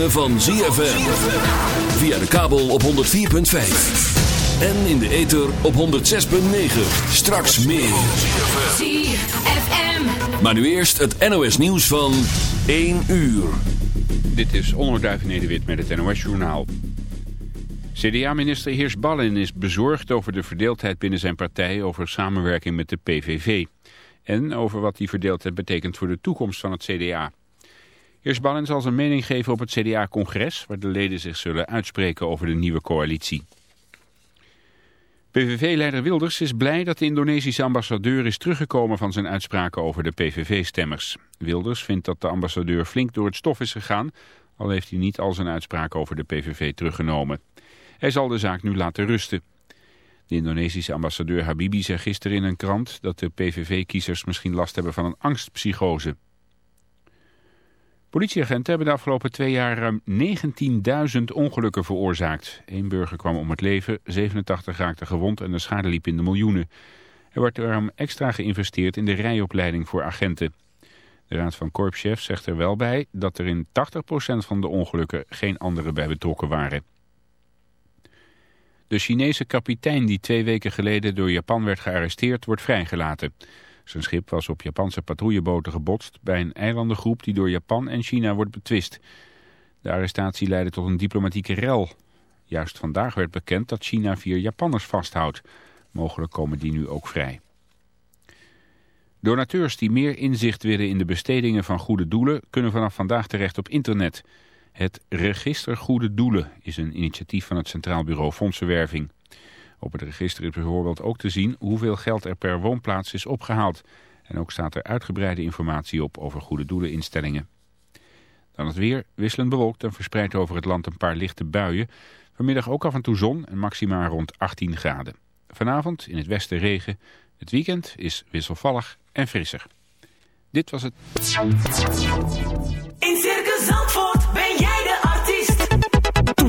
Ritme van ZFM. Via de kabel op 104.5. En in de ether op 106.9. Straks meer. ZFM. Maar nu eerst het NOS nieuws van 1 uur. Dit is Onderduif Nederwit met het NOS Journaal. CDA-minister Heers Ballin is bezorgd over de verdeeldheid binnen zijn partij over samenwerking met de PVV. En over wat die verdeeldheid betekent voor de toekomst van het CDA. Heers Ballin zal zijn mening geven op het CDA-congres... waar de leden zich zullen uitspreken over de nieuwe coalitie. PVV-leider Wilders is blij dat de Indonesische ambassadeur is teruggekomen van zijn uitspraken over de PVV-stemmers. Wilders vindt dat de ambassadeur flink door het stof is gegaan, al heeft hij niet al zijn uitspraken over de PVV teruggenomen. Hij zal de zaak nu laten rusten. De Indonesische ambassadeur Habibi zei gisteren in een krant dat de PVV-kiezers misschien last hebben van een angstpsychose. Politieagenten hebben de afgelopen twee jaar ruim 19.000 ongelukken veroorzaakt. Eén burger kwam om het leven, 87 raakten gewond en de schade liep in de miljoenen. Er wordt daarom extra geïnvesteerd in de rijopleiding voor agenten. De Raad van Korpschefs zegt er wel bij dat er in 80% van de ongelukken geen anderen bij betrokken waren. De Chinese kapitein die twee weken geleden door Japan werd gearresteerd wordt vrijgelaten. Zijn schip was op Japanse patrouilleboten gebotst bij een eilandengroep die door Japan en China wordt betwist. De arrestatie leidde tot een diplomatieke rel. Juist vandaag werd bekend dat China vier Japanners vasthoudt. Mogelijk komen die nu ook vrij. Donateurs die meer inzicht willen in de bestedingen van goede doelen... kunnen vanaf vandaag terecht op internet. Het Register Goede Doelen is een initiatief van het Centraal Bureau Fondsenwerving. Op het register is bijvoorbeeld ook te zien hoeveel geld er per woonplaats is opgehaald. En ook staat er uitgebreide informatie op over goede doeleninstellingen. Dan het weer, wisselend bewolkt en verspreid over het land een paar lichte buien. Vanmiddag ook af en toe zon en maximaal rond 18 graden. Vanavond in het westen regen. Het weekend is wisselvallig en frisser. Dit was het. In Circus Zandvoort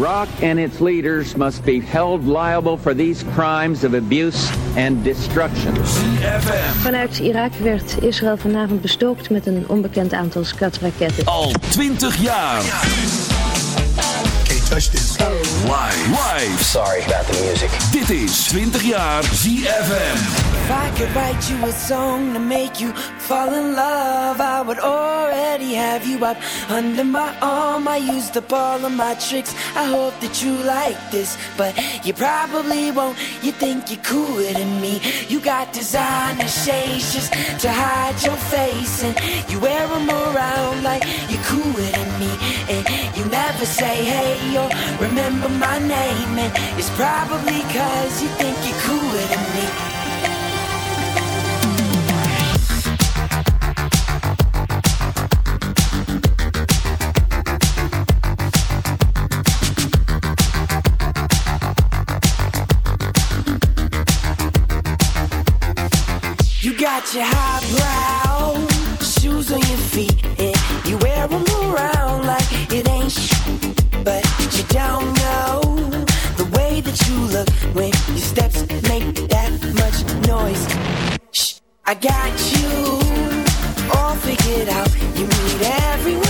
Iraq and its leaders must be held liable for these crimes of abuse and destruction. Vanuit Irak werd Israël vanavond bestookt met een onbekend aantal skatraketten. Al 20 jaar. Can't touch this. Live. Live. Sorry about the music. Dit is 20 jaar ZFM. If I could write you a song to make you fall in love, I would already have you up under my arm. I used up all of my tricks. I hope that you like this, but you probably won't. You think you're cooler than me. You got designer shades just to hide your face, and you wear them around like you're cooler than me. And never say hey or remember my name, and it's probably cause you think you're cooler than me. You got your highbrow shoes on your feet, and you wear them around like it ain't you don't know the way that you look when your steps make that much noise. Shh, I got you all figured out. You need everyone's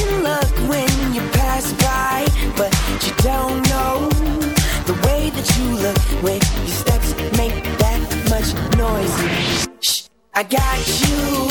I got you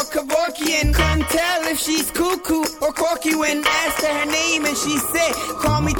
or Kevorkian. Come tell if she's cuckoo or quirky when asked her name and she said, call me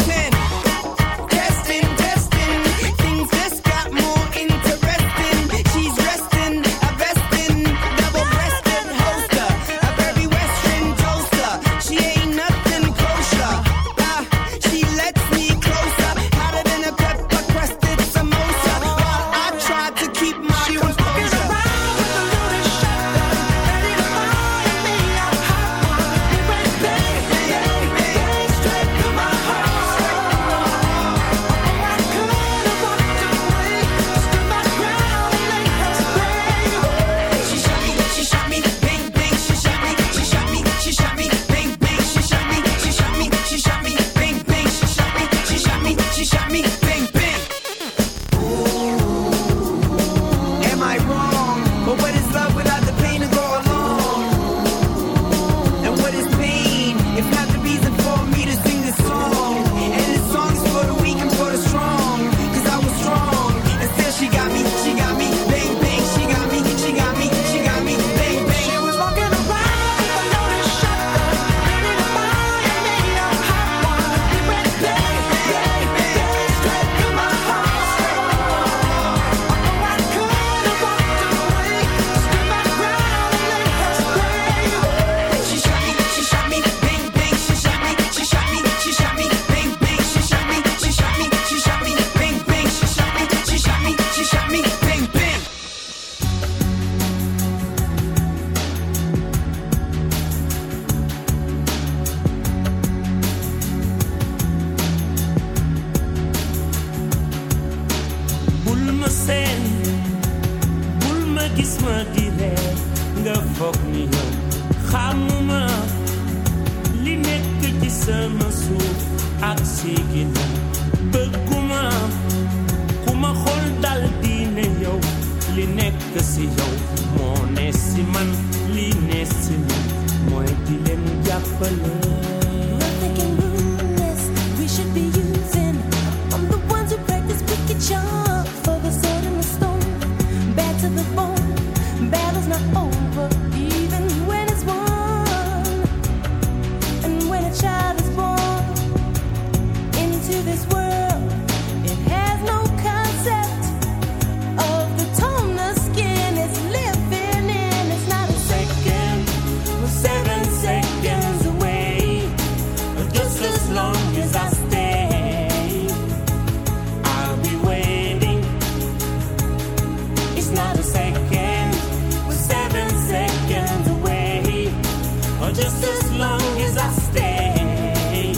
Just as long as I stay,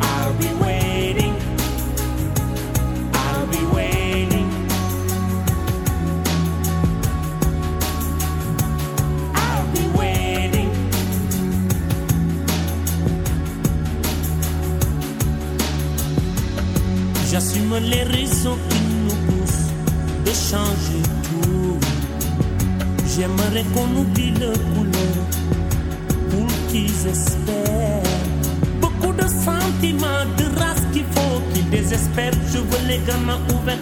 I'll be waiting. I'll be waiting. I'll be waiting. J'assume les raisons qui nous poussent de changer tout. J'aimerais qu'on oublie le coup Beaucoup de sentiments, de race qu'il faut qu'ils désespèrent. Je veux les gamins ouverts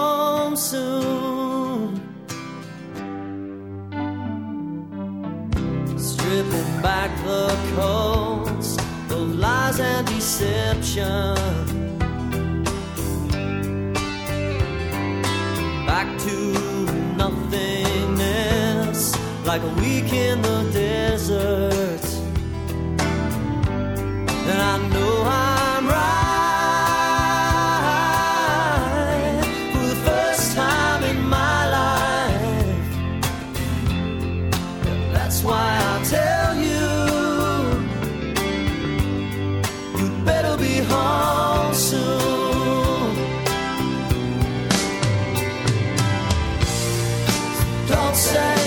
lies and deception. Back to nothingness, like a week in the desert. And I know I. don't say.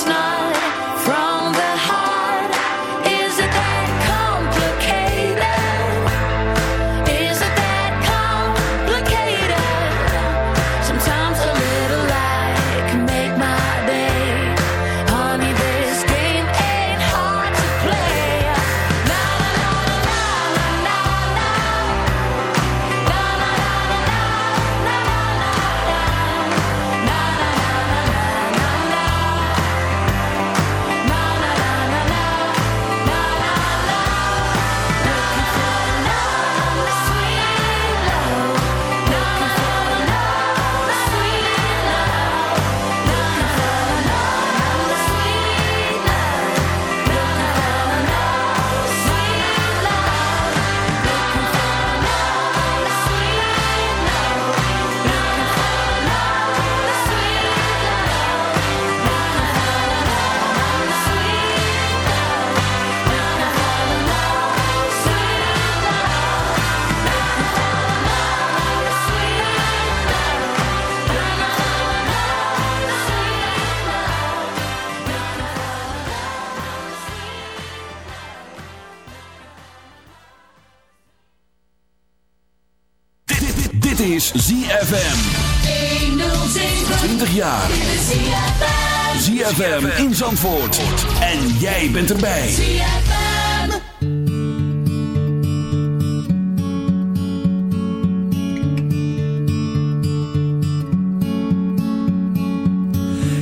It's not ZFM in Zandvoort. En jij bent erbij.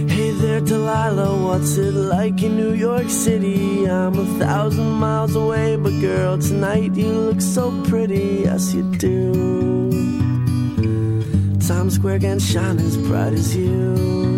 Hey there, Delilah, what's it like in New York City? I'm a thousand miles away, but girl, tonight you look so pretty, yes you do. Times Square can shine as bright as you,